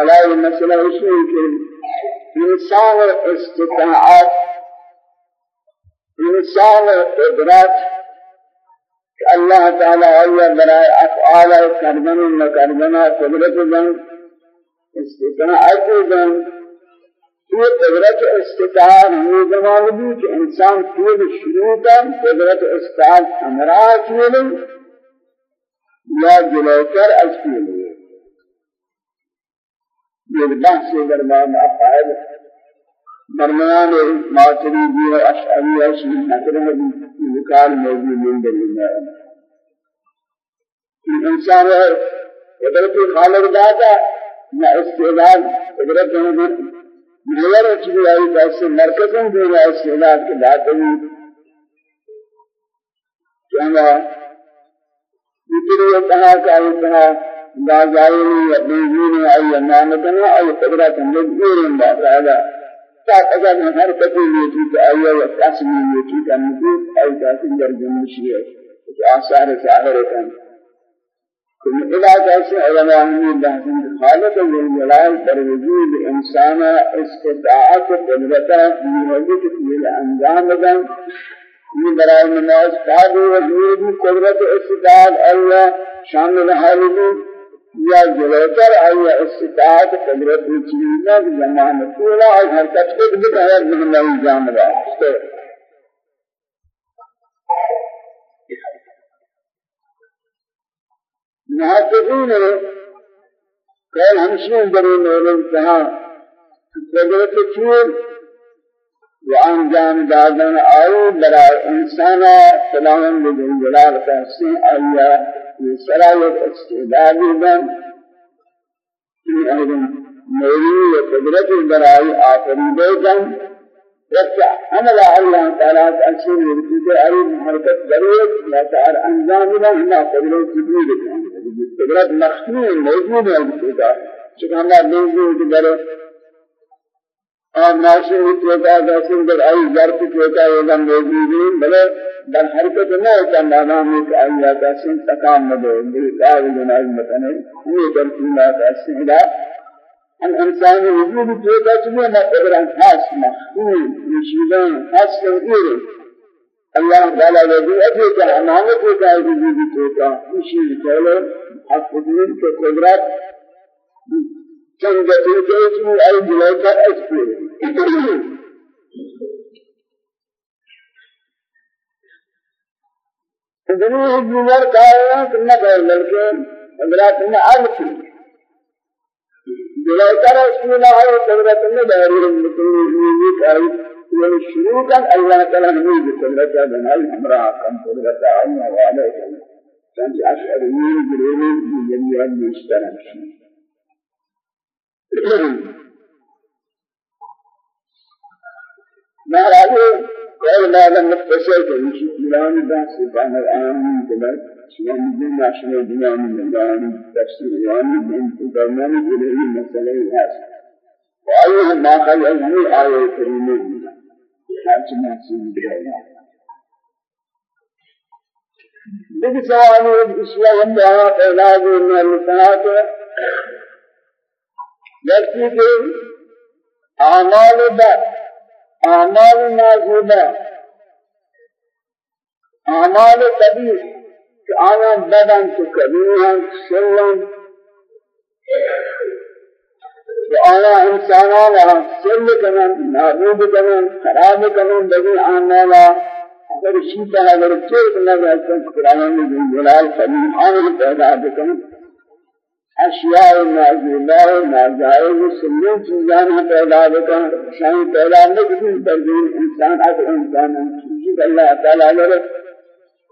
على المسألة الشيء إنسان استطاعت إنسان قدرت الله تعالى أيها براء أفعال كربنا وكربنا قدرت جن استطاعت جن یہ قدرت استطاعت ہمیں زمان بھی کہ انسان پور شروع کا قدرت استطاعت ہمراہ کیے یا جلو کر از لئے یہ بحث درمیان افعال درمیان ماتریدی و اشعری و شیئی نکرہ ذکار موجود من دلیل انسان قدرت خالق داتا نہ استعداد قدرت دیگر چیزی آئی کیسے مرکزوں دے رہا ہے استعداد کے بات ہوئی کہ ہم اتنی کہا کہ جائری ابنزین آئی امانتنا آئی قدرت مجبور اللہ تعالی ساتھ اگر ہر کسی نیتی کہ آئی و قسمی نیتی کا نبوت آئی کسی در جنشی ہے آثار ظاہر ہے كل إلى جالس علماء من بحث خالق الجلال در وجود إنسان استطاعت قدرته موجود في الأنجام دن من برای نماز قاد وجود قدرت استطاعت الله شامل حالي یا جلوتر آیا استطاعت قدرت چیزیں زمان پورا اور حرکت خود بھی من اللہ جان رہا محققین قال همشين درين علم کہا قدرت چور وانجام دادن آئے برای انسانا سلام بجن جلال قحسی آیا یہ سرائیت استعدادی بن کی اہدن میری و قدرت برائی آفریدے بن رفع عمل الله تعالى تأثير يرتدي أي حركة ضرورة لا تعالى أنجام لا هنا قدرة جديد قدرت مخفي موجود ہے خدا چکہ ہمارا موجود کرے اور ناشر ہوتا ہے جیسے در أي ظرف ہوتا ہے یہ موجود ہے در حرکت نہ ہوتا مانا میں کہ آئی آتا سن تکام نہ دے لا جناز متنے یہ در کیلا کا الإنسان وجود توتا چنے نہ قدرت خاص مخفی نشیدان خاص تغییر الله تعالى وجود أجل كأمانة توتا وجود توتا نشید چلو حق دین کے قدرت چند توتا اسمو أي بلاکر اسپیر دنیا دیگر کائنات نہ کر لڑکے حضرات نے عرض کی جلوتر اسم الله قدرت الله داري المسلمين كاي من شروطا الله تعالى نمي بقدرت بنال امرا كم قدرت عين وعليه كان أشعرين جريمين من جميع المشترك ما رأيه قال ما لم كمشي فلان بحث عن الآن كذا شيئا من ما شيئا دنيا من دنيا تفسير يعني من برنامج إليه مسألة الناس وأيها ما خل أجمع آية كريمة حاجة ما سوال ہے اس لیے ہم یہاں علاج میں لکھات ہے ویکتی کے اعمال بد اعمال اعمال قبیح آیا بدن تو کبیران سلم و آیا انسانانا سل کنن نابود کنن خراب کنن بگی آنانا اگر شیطا اگر چیز نگاستن قرآن میں جلال قبیل آنه پیدا بکن اشیاء نازلہ نازائز سنن چیزان پیدا بکن شاہی پیدا نکن پر إنسان اگر إنسان. چیزی اللہ تعالی لرے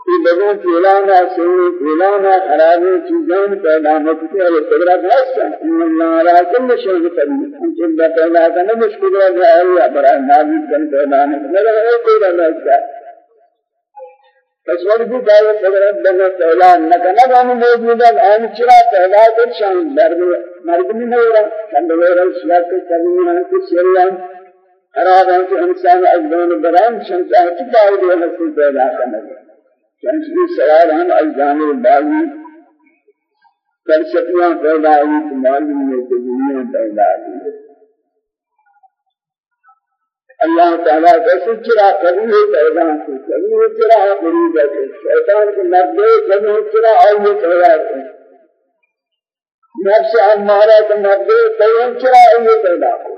کہ لوگوں کی اعلان سے اعلان خراب چیزیں پیدا ہے اور قدرت ہے إن اللہ را کل شيء قدیر ہم سے پیدا کرنا مشکل ہے یا برائے نازل کن پیدا ہے کوئی نہ ہے تصور بھی دائیں قدرت بنا اعلان نہ کرنا ہم موجود ہے آن چرا پیدا کر شان مرد میں نہیں رہا چند ویرا سیاق کے کمی ہے کہ سیریان خراب ہے کہ انسان اجبان بران شمسہ کی دعوت ہے پیدا کرنا چنچی سوال ہم الجامع باغی فلسفیاں پیدا ہوئی تو معلوم ہے کہ دنیا پیدا اللہ تعالیٰ کیسے چرا کبھی پیدا کی کبھی چرا غریب ہے شیطان کے مردے کبھی چرا اور یہ پیدا کی نفس ہمارا تو مردے کبھی چرا اور یہ پیدا کی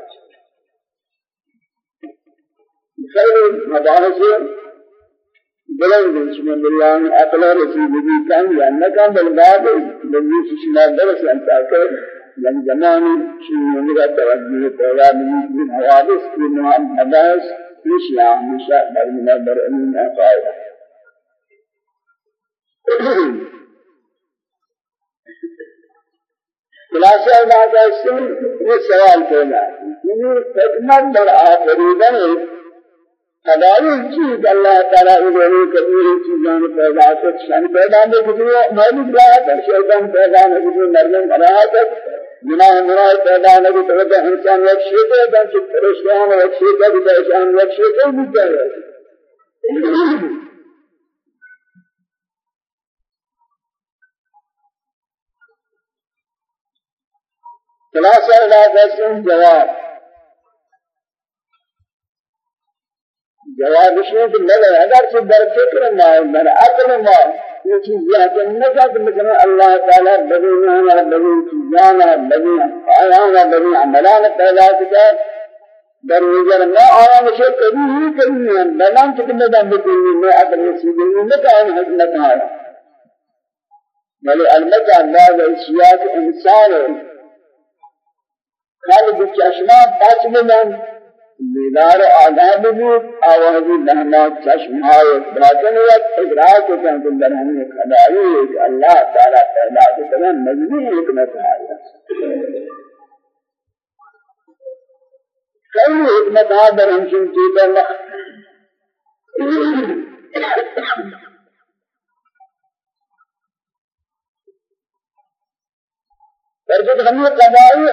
خیر مباحث بلند بسم الله أقل رسول كان لأنك بالباب بالنسبة شما درس أن تأكل من زمان شيء من توجه پیدا من حوادث في مباحث مشيا مشاء برمنا برمين أقائد خلاصہ بات ہے یہ سوال پیدا ہے حکمت در آخری خدای چیز اللہ تعالی ادھر کبیر چیزان پیدا کر شان پیدا میں گزرے موجود رہا ہے شیطان پیدا میں گزرے مریم رہا ہے گناہ گناہ پیدا نہ کو تو انسان ایک شیطان ہے جو پریشان ہے ایک شیطان ہے پریشان ہے ایک شیطان بھی ہے خلاصہ علاقہ جواب جواب کہ میں اگر سے در فکر نہ در عقل ما یہ چیز یہ کہ نہ کہ مثلا اللہ تعالی بدینا نہ بدین چیزانا بدین آیانا بدین عملان پیدا کیا در نظر ما آیا مجھے کبھی ہی کبھی نہیں بلان کہ میں دم بدین میں سے دین میں کائن حکمت ہے بل البتہ اللہ اشیاء انسان خالق چشمات پاس میں بیدار آداب بود آوازی لہنا چشم آئے باطن وقت ادراک کو کہ در ہمیں خدایی ہے کہ اللہ تعالیٰ پیدا کے تمام مجموعی حکمت آیا کئی حکمت آ در ہم لخ پر جب ہمیں قضائی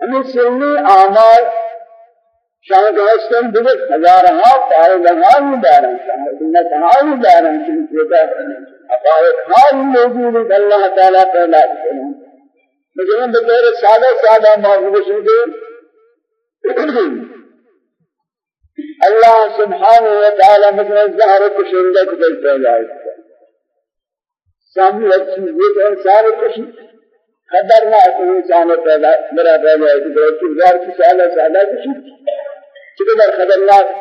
ہمیں سنی آمار شاید هستن دیگر هزارها فائدهایی دارن حکمتهایی دارن که میشه حقایقهایی موجود الله تعالی پیدا کنه مثلا بطور ساده ساده موضوع شده. الله سبحانه وتعالى مثلا ظهر کشنده کتل پیدا کرد سامنے چیزیں کہ انسان کچھ قدر نہ انسان پیدا میرا پیدا ہے کہ کردار کی سادہ سادہ کچھ چقدر خطرناک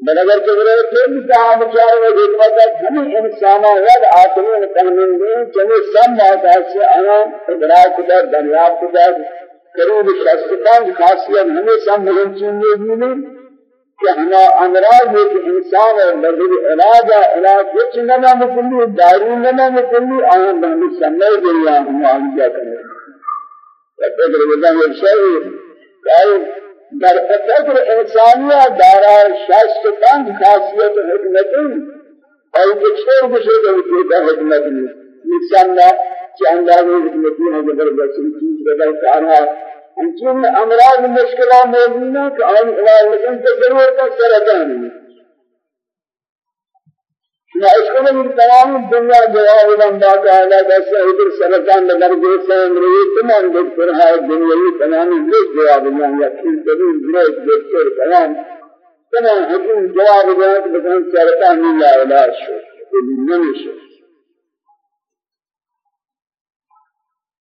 بل اگر کبرے پھر کہا بچار وہ حکمت ہے ہمیں انسانوں ود آتمین تحمین دیں چلے سب موقعات سے آنا ادراک کدر دریاب کدر قریب شخصتان خاصیت ہمیں سب ملن چیننے دینے کہ ہما امراض ہے کہ انسان اور بدل علاج علاج کچھ نہ مکلی دارو نہ مکلی آن بہنی سمجھ دنیا ہم آنجا کریں رب العالمین یہ شيء در فکر انسانیہ دارا شاست تنگ خاصیت حکمت اور کچھر کچھر کے ہوتا حکمت نقصان نہ کہ اندازے حکمتی؟ ہے جبر بسن چیز بدل کارا انچین امراض مشکلہ موجود ہے کہ آن علاج تو ضرورت ہے۔ سرطان نہ اس کو بھی تمام دنیا جواب دم باقا ہے جیسے ادھر سرطان نظر جو سے امری تمام دکتر ہے دنیا تمام لوگ جواب دیں یا پھر کبھی لوگ دکتر تمام۔ تمام حکم جواب دیں کہ بتن سرطان نہیں علاج شو نہیں شو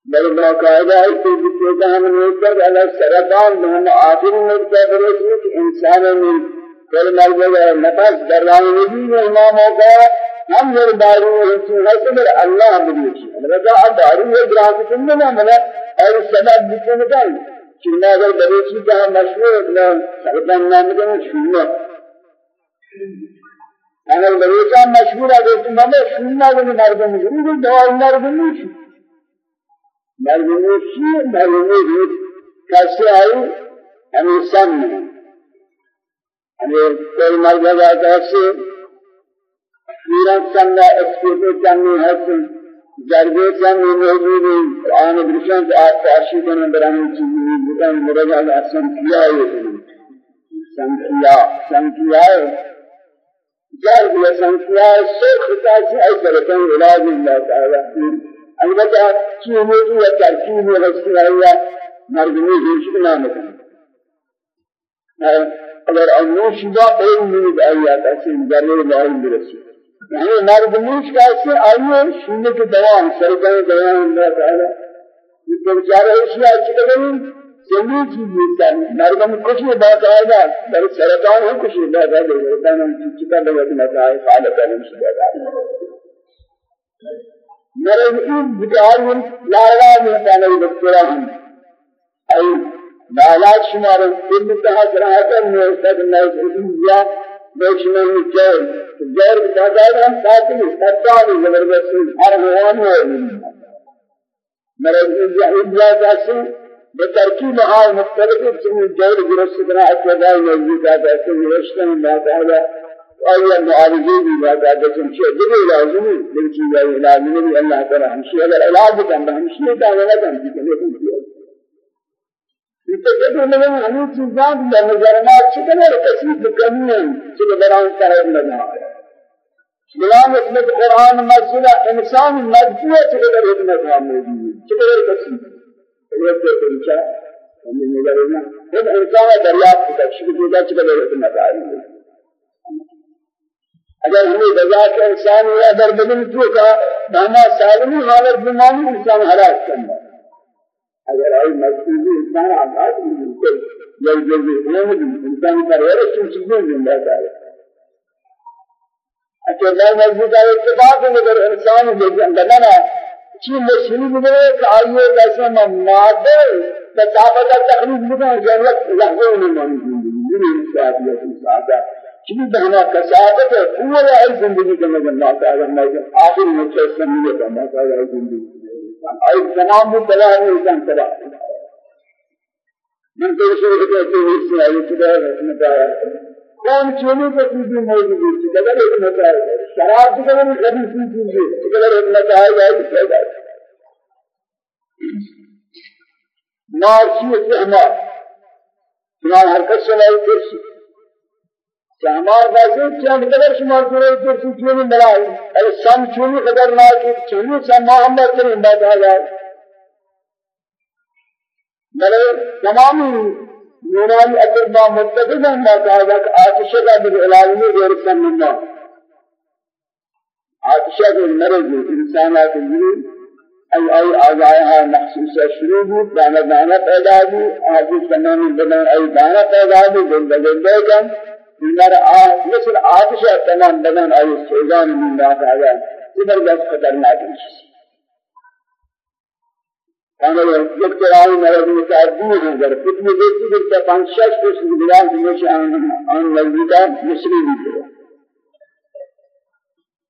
بل باقاعدہ ہے کہ جس کا ہم نے کر اللہ سرطان ہم آخر میں کیا کرے کہ انسان میں کل مرد نفس در راه نبی امام ہوگا ہم میرے دارو رسول ہے تو میرے اللہ بلیش البتہ اب دارو ہے گراہ سننے نہ ملا اور سبب بکن کر چنا اگر بریچی کا مشہور نہ سرطان نام کا شنو اگر بریچا مشہور ہے تو میں شنو کو مردم ضرور دوا مردم نہیں نہیں مردم نہیں کیسے آئی ہمیں سامنے ہمیں کوئی مرد جاتا ہے میرا چندہ ایکسپورٹر چندی ہے جرگے چندی موجود ہیں آن برشان سے آپ تاشی کرنے براہم چیزی بکن مرجع احسن کیا ہے سنکیا. سنکیا ہے جرگ یا سنکیا ہے شیخ تاسی ایسا رکن علاج اللہ تعالی. البته چیزی یا ترکیب رسیایی مردمی هیچ نمیکنه اگر انوش دا این مید آیات اصل ذره لاین برسی یعنی مردمیش کسی آیه شونه که دوام سرکان دوام الله تعالی یہ بیچارہ اشیاء چکے زمین چیز نیستن مردم کچھ باقاعدہ در سرطان ہو کچھ باقاعدہ سرطان ہم چکا لگا کہ مسائل خالق علم شدہ مرض این بجاریم لالا میتانه دکترا هم. ای لالا شمار این بتها سراحتا میستد نیستیم یا بیشتر میجر جر بجار هم ساتھی ساتھی زبردستی ہر حیوان ہے مرض این جهید یا جاسم بترکیب آل مختلف چنین جور درست بنا اتباعی نزدیکات ایسے رشتہ اللہ تعالی آیا معالجے بھی بات آتا چمشی جبه لازمی لیکن چیزیں لازمی بھی اللہ تعالی ہمشی اگر علاج کن ہمشی کا ولا کن کی کہ نہیں کیا یہ میں ہمیں چیزاں کی نظرات چکنے کسی کمی ہے کہ بران صاحب نہ غلام حکمت قرآن مسئلہ انسان مجبور چکنے حکمت موجود چکنے کسی یہ تو پوچھا ہم نے نظر نہ خود انسان دریافت کر شکر گزار چکنے حکمت آئی اگر ہمیں رضا کے انسان یا در بدن تو کا ناما سالمی حالت بیمانی انسان ہلاک کرنا اگر آئی مجبوری انسان آزاد بالکل جل جلدی علم انسان کا رہے چن چیزیں زندہ دار اچھا میں مضبوط ہے اتفاق ہے اگر انسان اندر چی مشہور بگرے کہ آئیے کیسے مادے تطابق تقریب بگرے جنت لحظے میں موجود ہے یہ انسان ہے چیز بہنا کسابت ہے پورا ہے زندگی کے مگر اللہ تعالی میں آخر میں سے سمجھے کہ اللہ تعالی زندگی اي تمام بلا ہے انسان تبع من تو شروع کرتے ہیں اس سے آیت ہے رحمت ہے کون چونی کو چیز موجود ہے قدر حکمت ہے شراب کی قدر خبیث چیز ہے قدر حکمت ہے یا اس پیدا نار چیز سے ہمارا چنان حرکت چلائی کرسی شامار بازی چند قدر شمار کرے تو سوچنے میں ملا ہے اے سم چونی قدر نہ کہ چونی سم محمد کریم بات ہے ملے تمام یونانی اطباء متفق ہیں ما کہا کہ آتش کا بالعلاج میں غیر سم اللہ آتش کے مرض انسانات الجنود ای ای آزائها محسوسه شروع بود دانه دانه پیدا بود آجی تمام بدن ای دانه پیدا بود دل بدل بیگم دیگر آ مثل آتش تمام بدن آئی سوزان من بات آیا زبردست خطرناک چیز اگر یک ترائی مرض متعدی ہے اگر فتنی دیکھی کہ پانچ شش کو سنگلان کی مش آن نزدیکا مصری بھی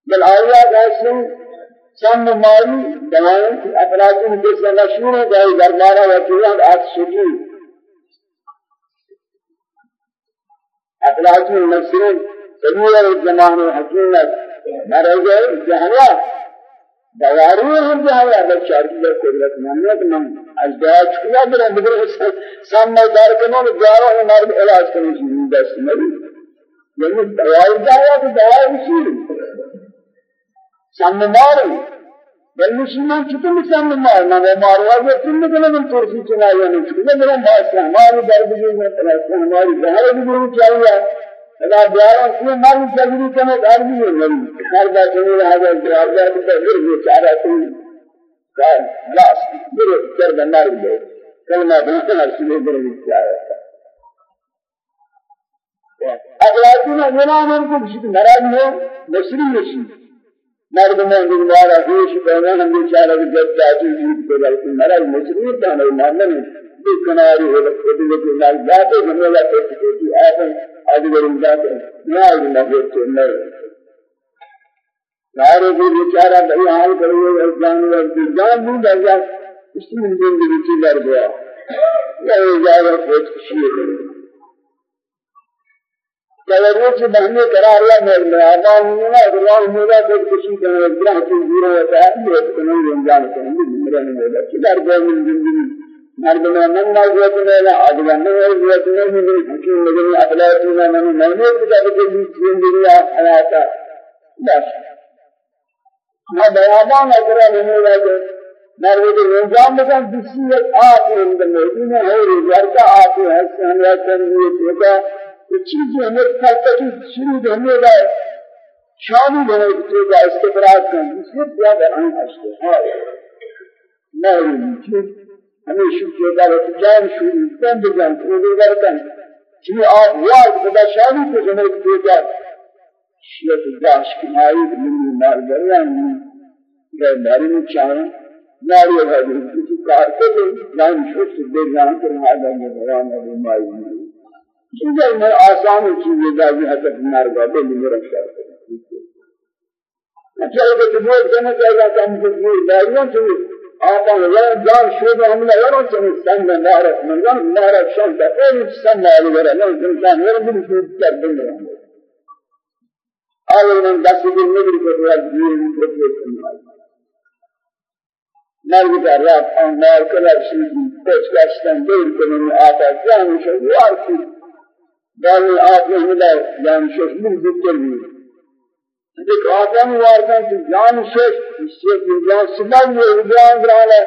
بل آیا ایسے چند مالی دوائیں افرادی کے سے مشہور ہے کہ دربارہ وکیلان آتش کی أخلاق المسلمين كبير الزمان حكيمة مرض جهلا دواري هم جهلا بل شارك له قدرت محمد من أجداد شكرا بنا بدر سامنا دار كنون جارو مرض علاج کرنے کی دست مری یعنی جهلا تو دوائي شیر سامنا مارو بل مسلمان چطور مسلمان مار نہ ماروا یہ تم نے کہنا من ترسی چنا یا نہیں چنا میرا ماس ہماری درد جو ہے پلاس ہماری ظاہر بھی نہیں چاہیے ادا بیاروں سے مار جگری کنے دار بھی نہیں ہر بات میں رہا ہے جواب دے تو پھر یہ چارہ تو کار خلاص میرے سر بندار دے کلمہ بہت ہر سے میرے کیا ہے اخلاقی میں یہ نام کو کسی ناراض ہو مردمان دوباره هیچ بیان هم بیچاره به جد دادی بود که بلکه مرا مسلمان دانه مردم به کناری و خودی که لال ذات همه لا تسکتی آدم آدی بریم ذات نه آدی نبود که نه سارے بھی بیچارہ بھائی حال کرو جان و جان بھی درجہ اس میں زندگی کی لڑ گیا ہے توريث بهني قرار الله من آبان من الله مولا کو کسی کا گرہ کی زیرو ہوتا ہے یہ تمام رمضان کو ہم مرے نہیں ہوتا کہ در گئے من زندگی مردنا من ما جوت میں ادنا میں جوت میں من حکیم مجن اخلاق میں من میں نے کتاب کے زندگی حیات بس ما بیان اگر نہیں ہوگا مرد انجام بکن بسی ایک آتی ہم در مدینہ ہے روزار کا آتی ہے سہنیا تنویت ہوتا تو چیزی ہمیں فلتکی شروع ہمیں گئے شامی بنے تو کا استقرار کن بسی بیا در آن اشتحال نہیں چیز ہمیں شکر دار جان شروع کن بجان روزار کن چیز آت واز بدا شامی کو زمر تو کا شیعت داش کنائی من مال بریان گئے باری میں چاہیں ناری هذه کسی کار کرے نام شوش دے جان کر ہادا میں بیان ہے مائی چیزیں میں آسان چیزیں دادی حضرت مار گئے میرا شعر اچھا کہ تمہیں کہنا چاہیے کہ ہم کو یہ داریاں چاہیے آپ اللہ جان شو ہم نے یارو چاہیے سن میں نار من جان نار شان کا اے سن نار ولا نہ انسان ولا بھی کر دیں گے آئے من دس دن میں بھی کوئی دین کو مرد در رفت آن مار کلر شیدی پچ گشتن دیر کنن آتا جانشو یار کی دانی آتا همیدر جانشو من بکر بید دیکھ آتا مواردن کہ جانشو اسے کہ جان سبب یہ جان گرانا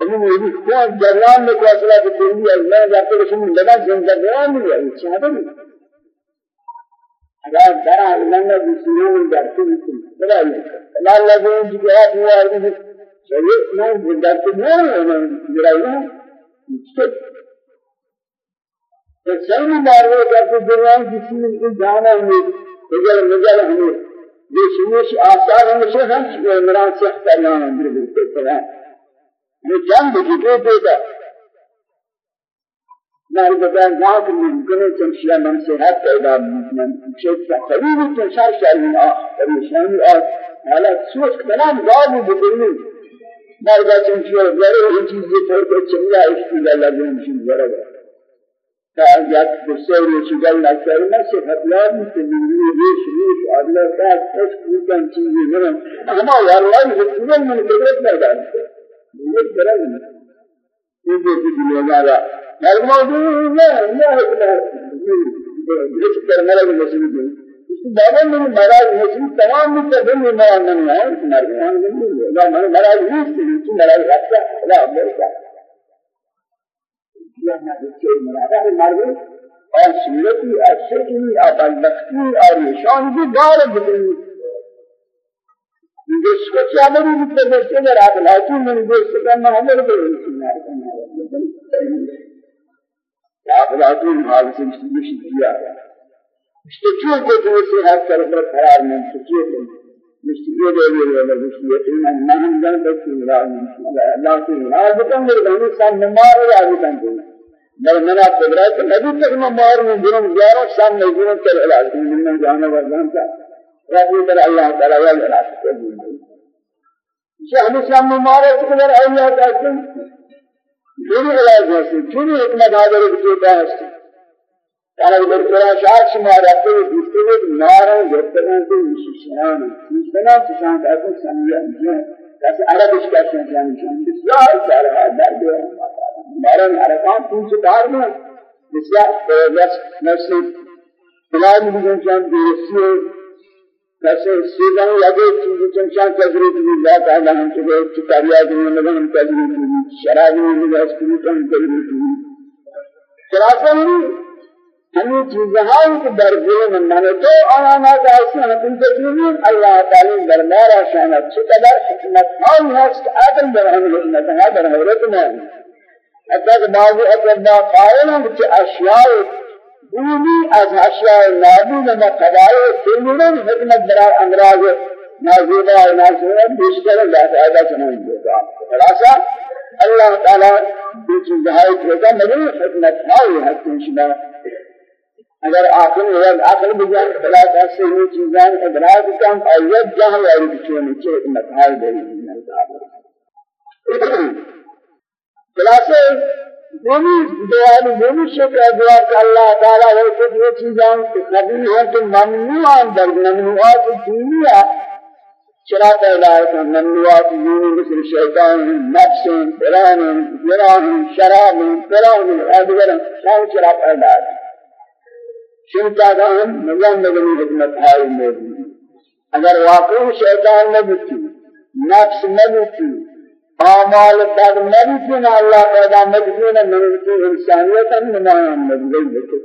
ہمیں یہ خوان جران میں کو أصلا کہ دلی ہے میں جاتے کہ من لگا زندہ گران نہیں ہے چاہتا نہیں اگر درا لنگا بسیون در تو بکر بلا یہ لا لگون جگہات مواردن شریعت میں در کے نہیں ہے گرایا سلم مارو کر کے دنیا جس میں ان جانا ہے مجھے مجھے ہمیں یہ سنش آثار ہم سے ہم عمران سے کرنا ہے بالکل طرح یہ جان بھی تو دیتا نار بدن ذات من كل تمشي من صحت پیدا من شيء قليل تنشار شر من آخر پریشانی اور حالت سوچ کلام غاب بکنی مرد چون چیز زره این چیزی طور که چنیا اشتی الله جون چیز زره ده تا یک بسیاری چیزی نکردی من صفت یاد میگی ریش ریش آدلا بعد خوش بودن چیزی منم اما والله بسیار من قدرت ندارم میگه درای این دیگه دیگه نه مرد نه نه نه نه کرنے لگے مسجد بابا من مراد مسلم تمام متفهم ما من ہے مرمان نہیں من مراد نہیں تو مراد رکھتا لا امریکہ یا نہ کہ مراد ہے مرد اور صورتی اشکی ابلغتی اور نشان کی دار بدلی جس کو چاہیے متفهم سے مراد لاتی من جس کا ہے تو یا افلاطون حال سے مشی کیا مستقيم کو جو سے ہر طرف پر قرار میں مستقيم مستقيم دے لے لے مستقيم ان ما ہم جان تک لا اللہ کی راز کو میرے سان نمار راز کن دے میں منا قدرت نبی تک نمار میں جنم گیارہ سال میں جنم کر علاج من جانا ورزان کا رضی اللہ اللہ تعالی و علاج یہ ہمیں سام نمار ہے کہ اللہ تعالی جو علاج ہے جو حکمت حاضر ہے يعني بالقرآن شاعر شما رأيته بيستوي نارا يبتغون في مشيشان مشيشان تشان تأثير سمية مشيشان تأثير عرب إشكاشان يعني مشيشان بسيار سارة هذا بارن حرکات تون سے دار نہ جس کا بس نصیب بلاد جان دے سی کیسے سی جان لگے تو چیز چند کا ضرورت بھی اللہ تعالی ہم سے بہت کاریا دین نہ ہم تجربہ بھی شراب نہیں ہے اس کی تم کر بھی شراب میں ہمیں چیزیں کہ در دل میں مانے تو آنا کا ایسا ہم تجربہ اللہ تعالی دربار شان چھ قدر حکمت اور ہے اس کا عدم در ہم حکمت ہے در حضرت میں کہ بعضی اقربا قائل ہیں کہ اشیاء دینی از اشیاء نابود و قضائی سلمون حکمت برای امراض نازیبہ و نازیبہ بیشتر ذات آدھا چنان دیتا خلاصہ اللہ تعالی بھی چیزہائی کے مدنی حکمت ہائی ہے کہ اگر عقل اگر عقل بجان خلاص ایسے یہ چیزیں ادراک کم آیت جہل ہے کہ نیچے مقال دے خلاصے دونی دعا دونی شکر دعا کہ اللہ تعالی ہے کہ یہ چیزیں کہ نبی ہیں تو ممنوعان در ممنوعات دنیا چرا پیدا ہے ممنوعات دینی مثل شیطان نفس قرآن جرام شراب قرآن ادگر شان چرا پیدا ہے شرکا ہم نظام نظمی حکمت ہائی موجود اگر واقعی شیطان نبتی نفس نبتی آمال بعد مریضین اللہ پیدا مجبور من کی انسانیت نمایاں مجبور بکے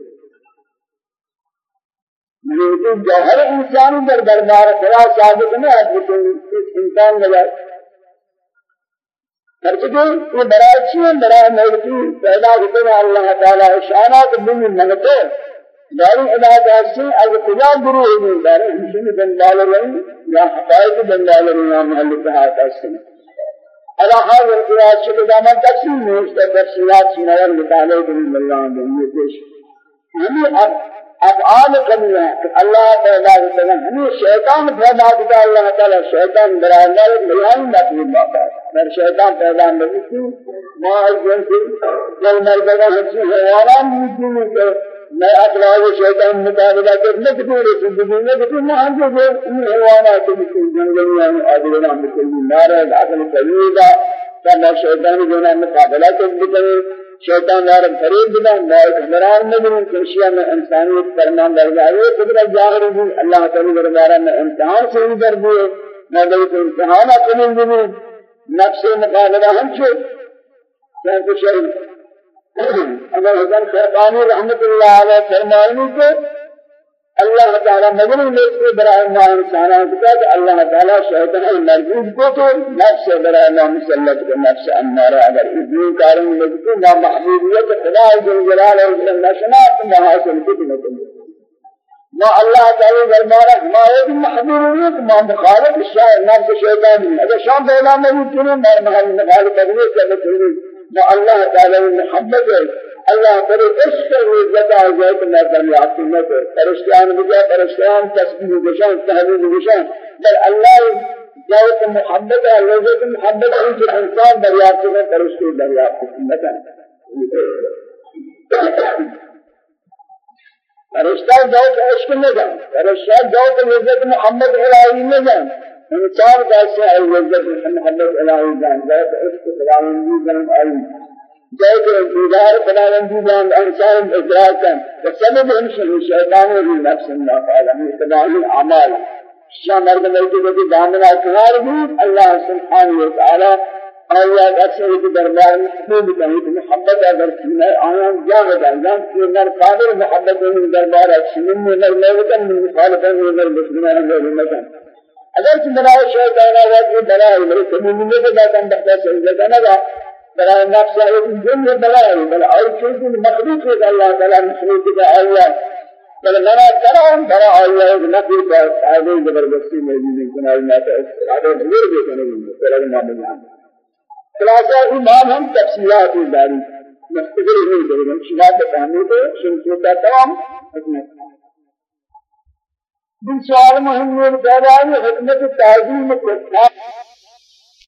من جوہر انسانی در دربار خدا ثابت نہ ہے کہ انسان لگا ہر چیز یہ برائے چیز برائے ملکی پیدا کرنے اللہ تعالی اشارات من منتے دارین عبادات سے اگر خدا گروہ نہیں دارین ہمشن بندال رہی یا حقائق بندال رہی یا ہے على هذا القياس شكل دامن تفصيل نوشت تفصيلات شنوار مطالعة من الله عنه يتش ہمیں افعال کمی ہے کہ اللہ تعالیٰ وسلم ہمیں شیطان پیدا کیا اللہ تعالیٰ شیطان برابر بیان مطلوب باتا ہے شیطان پیدا نہیں ما جن سے جل مرغا ہچی حیوان نہیں کہ میں اخلاق شیطان مطابقہ کرنے کی زندگی میں کہ میں ہم جو حیوانات کی جنگل میں آدمی نام کے نارے عقل قویدا کہ شیطان جو نام مقابلہ کرتے شیطان دار فریب بنا. دار حمران میں بھی کشیا میں انسانیت کرنا درجائے قدرت ظاہر ہے اللہ تعالی میں امتحان سے میں بھی امتحان اپنے نفس مقابلہ ہم کیا کچھ اگر حضرت شیطانی رحمت اللہ علیہ فرمائیں کہ اللہ تعالی لوگ کے برائے ما انسانوں کو کہ اللہ تعالی شیطان مرجوب کو تو نفس برائے ما مسلط کو نفس امارہ اگر ابن کارن کو ما محبوبیت خدا جل جلالہ و نشنا تو حاصل کو نہیں ما اللہ تعالی دربارہ ما ایک محبوبیت ما مخالف الشاعر نفس شیطان اگر شام پیدا نہیں کرے ما محل مخالف کرنے سے ما اللہ تعالی محبت ہے اللہ کرے عشق و عزت آزاد نہ دریافت نہ کرے فرشتیان بجا فرشتیان تسبیح بشان. تحلیل بل اللہ جاءت محبت ہے لوگوں محبت ہے کہ انسان دریافت میں فرشتے دریافت نہ کرے فرشتہ جاءت عشق نہ جان فرشتہ جاءت عزت محمد الہی نہ جان انسان جیسے عزت محمد الہی جان جاءت عشق خداوندی جان آئی جاء انتظار خداوندی بان انسان ادراکا وسبب انشاء الشيطان نفس الله تعالى من تمام الاعمال شان مرد ملکی کو دامن اکرار بھی اللہ سبحانہ و تعالی اللہ اکثر کے دربار میں محبوب کہیں محبت اگر سینے آیان جا بجان جان کہ نر قادر محبت میں دربار اچھی من نر موتن من مخالفہ من نر مسلمان نر مکان اگر کہ بنائے شیطان آواز کی بنائے میرے کمی ملے کے جاتا ہم بخدا سجدہ نہ برای نفس ایک جن بلای بل اور چیز مخلوق ہے اللہ تعالی مخلوق ہے اللہ بل منا کرام برا اللہ ایک نفس کا آگے زبردستی میں نہیں کنا نہ تو آگے دور بھی کرنے میں پہلے نہ بنا خلاصہ امام ہم تفصیلات داری مستقل نہیں شباب کہانی تو سن کا تمام حکمت مهم ہے پیدا ہے حکمت تعظیم کو